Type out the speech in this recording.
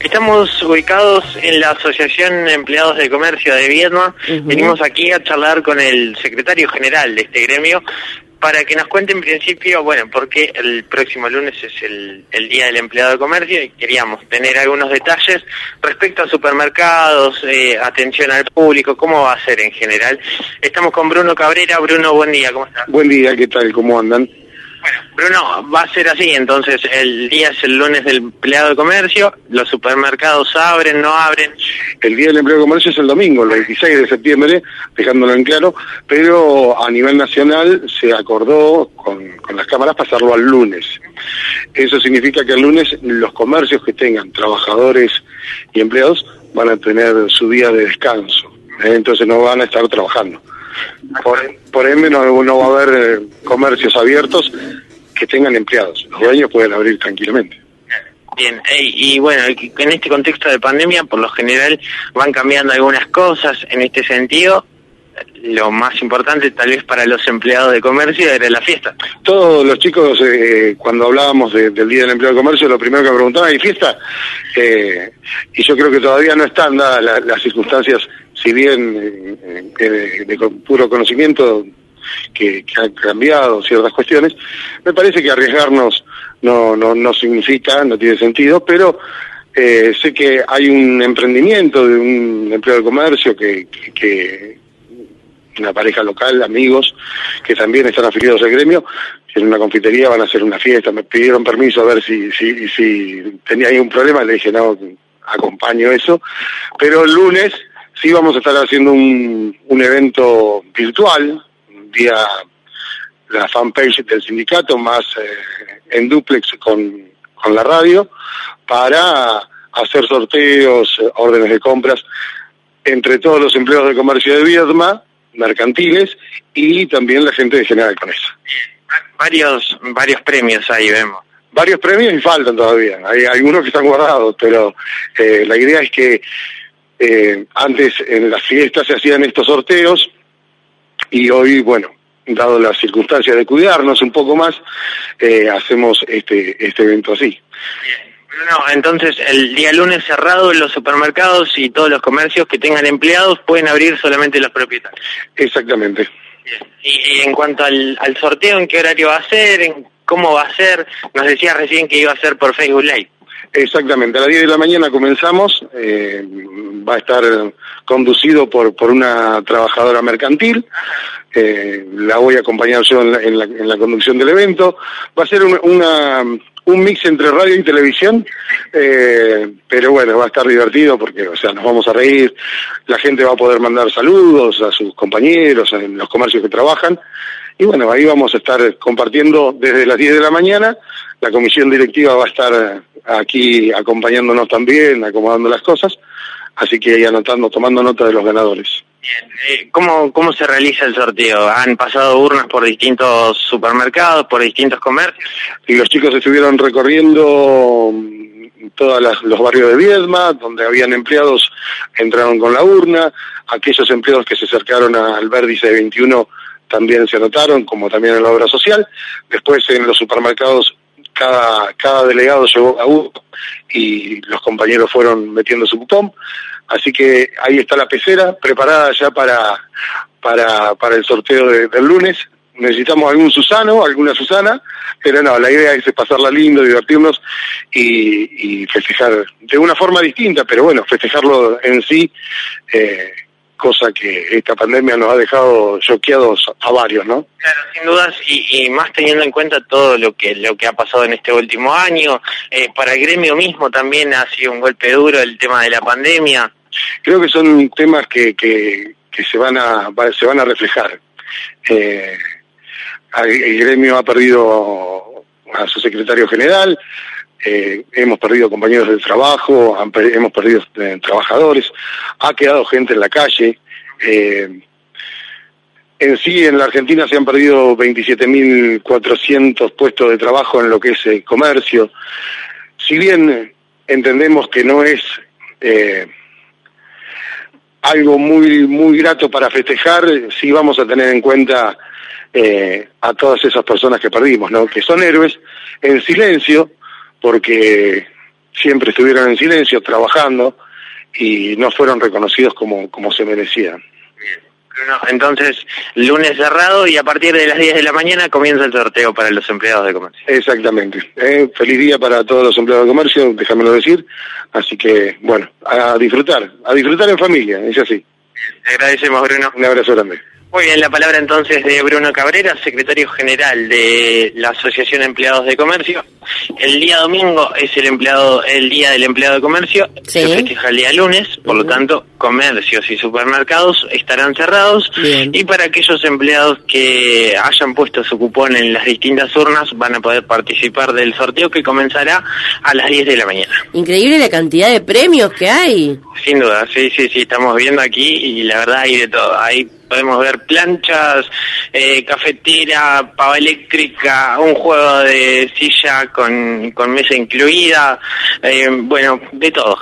Estamos ubicados en la Asociación Empleados de Comercio de Viedma. Venimos aquí a charlar con el secretario general de este gremio para que nos cuente en principio, bueno, porque el próximo lunes es el, Día del Empleado de Comercio y queríamos tener algunos detalles respecto a supermercados, eh, atención al público, cómo va a ser en general. Estamos con Bruno Cabrera. Bruno, buen día, ¿cómo estás? Buen día, ¿qué tal? ¿Cómo andan? Bueno, Bruno, va a ser así, entonces el día es el lunes del empleado de comercio, los supermercados abren, no abren. El día del empleado de comercio es el domingo, el 26 de septiembre, dejándolo en claro, pero a nivel nacional se acordó con, las cámaras pasarlo al lunes. Eso significa que el lunes los comercios que tengan trabajadores y empleados van a tener su día de descanso, ¿eh? entonces no van a estar trabajando. Por, por ende no, no, va a haber eh, comercios abiertos que tengan empleados. Los dueños pueden abrir tranquilamente. Bien, y bueno, en este contexto de pandemia, por lo general van cambiando algunas cosas en este sentido. Lo más importante tal vez para los empleados de comercio era la fiesta. Todos los chicos, eh, cuando hablábamos del Día del Empleado de Comercio, lo primero que preguntaban, ¿hay fiesta? Eh, y yo creo que todavía no están dadas las circunstancias si bien eh, de, puro conocimiento que, han cambiado ciertas cuestiones, me parece que arriesgarnos no, no, no significa, no tiene sentido, pero eh, sé que hay un emprendimiento de un empleo de comercio que, que, una pareja local, amigos, que también están afiliados al gremio, en una confitería van a hacer una fiesta, me pidieron permiso a ver si, si, si tenía ahí un problema, le dije no, acompaño eso, pero el lunes Sí vamos a estar haciendo un, un evento virtual vía la fanpage del sindicato más eh, en duplex con, con la radio para hacer sorteos, órdenes de compras entre todos los empleados de comercio de Viedma, mercantiles y también la gente de General con eso. Varios, varios premios ahí vemos. Varios premios y faltan todavía. Hay algunos que están guardados, pero eh, la idea es que eh, antes en las fiestas se hacían estos sorteos y hoy, bueno, dado las circunstancias de cuidarnos un poco más, eh, hacemos este, este evento así. No, entonces el día lunes cerrado los supermercados y todos los comercios que tengan empleados pueden abrir solamente los propietarios. Exactamente. Y, en cuanto al, al, sorteo, ¿en qué horario va a ser? ¿En ¿Cómo va a ser? Nos decía recién que iba a ser por Facebook Live. Exactamente, a las 10 de la mañana comenzamos, eh, va a estar conducido por, por una trabajadora mercantil, eh, la voy a acompañar yo en la, en, la, conducción del evento, va a ser un, una, un mix entre radio y televisión, eh, pero bueno, va a estar divertido porque, o sea, nos vamos a reír, la gente va a poder mandar saludos a sus compañeros, en los comercios que trabajan, y bueno, ahí vamos a estar compartiendo desde las 10 de la mañana, la comisión directiva va a estar aquí acompañándonos también, acomodando las cosas, así que ahí anotando, tomando nota de los ganadores. Bien, eh, ¿cómo, ¿cómo se realiza el sorteo? ¿Han pasado urnas por distintos supermercados, por distintos comercios? Y los chicos estuvieron recorriendo todos los barrios de Viedma, donde habían empleados, entraron con la urna, aquellos empleados que se acercaron al vértice 21 también se anotaron, como también en la obra social. Después en los supermercados cada, cada delegado llevó a uno y los compañeros fueron metiendo su cupón. Así que ahí está la pecera preparada ya para, para, para el sorteo del lunes. Necesitamos algún Susano, alguna Susana, pero no, la idea es pasarla lindo, divertirnos y, y festejar de una forma distinta, pero bueno, festejarlo en sí eh, cosa que esta pandemia nos ha dejado choqueados a varios, ¿no? Claro, sin dudas, y, más teniendo en cuenta todo lo que lo que ha pasado en este último año, eh, para el gremio mismo también ha sido un golpe duro el tema de la pandemia. Creo que son temas que, que, que se van a se van a reflejar. Eh, el gremio ha perdido a su secretario general, eh, hemos perdido compañeros de trabajo, hemos perdido eh, trabajadores, ha quedado gente en la calle. Eh, en sí, en la Argentina se han perdido 27.400 puestos de trabajo en lo que es el comercio. Si bien entendemos que no es algo muy muy grato para festejar, sí vamos a tener en cuenta a todas esas personas que perdimos, ¿no? que son héroes en silencio, porque siempre estuvieron en silencio, trabajando, y no fueron reconocidos como, como se merecían. entonces, lunes cerrado y a partir de las 10 de la mañana comienza el sorteo para los empleados de comercio. Exactamente. Eh, feliz día para todos los empleados de comercio, déjamelo decir. Así que, bueno, a disfrutar, a disfrutar en familia, es así. Te agradecemos, Bruno. Un abrazo grande. Muy bien, la palabra entonces de Bruno Cabrera, secretario general de la Asociación de Empleados de Comercio. El día domingo es el empleado, el día del empleado de comercio, se festeja el día lunes, por lo tanto, comercios y supermercados estarán cerrados y para aquellos empleados que hayan puesto su cupón en las distintas urnas van a poder participar del sorteo que comenzará a las 10 de la mañana. Increíble la cantidad de premios que hay. Sin duda, sí, sí, sí, estamos viendo aquí y la verdad hay de todo. Hay podemos ver planchas, eh, cafetera, pava eléctrica, un juego de silla con, con mesa incluida, eh, bueno, de todo.